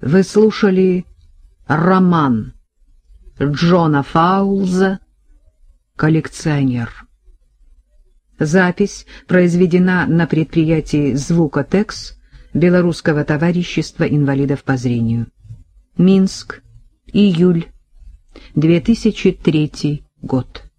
Вы слушали роман Джона Фаулза «Коллекционер». Запись произведена на предприятии «Звукотекс» Белорусского товарищества инвалидов по зрению. Минск, июль, 2003 год.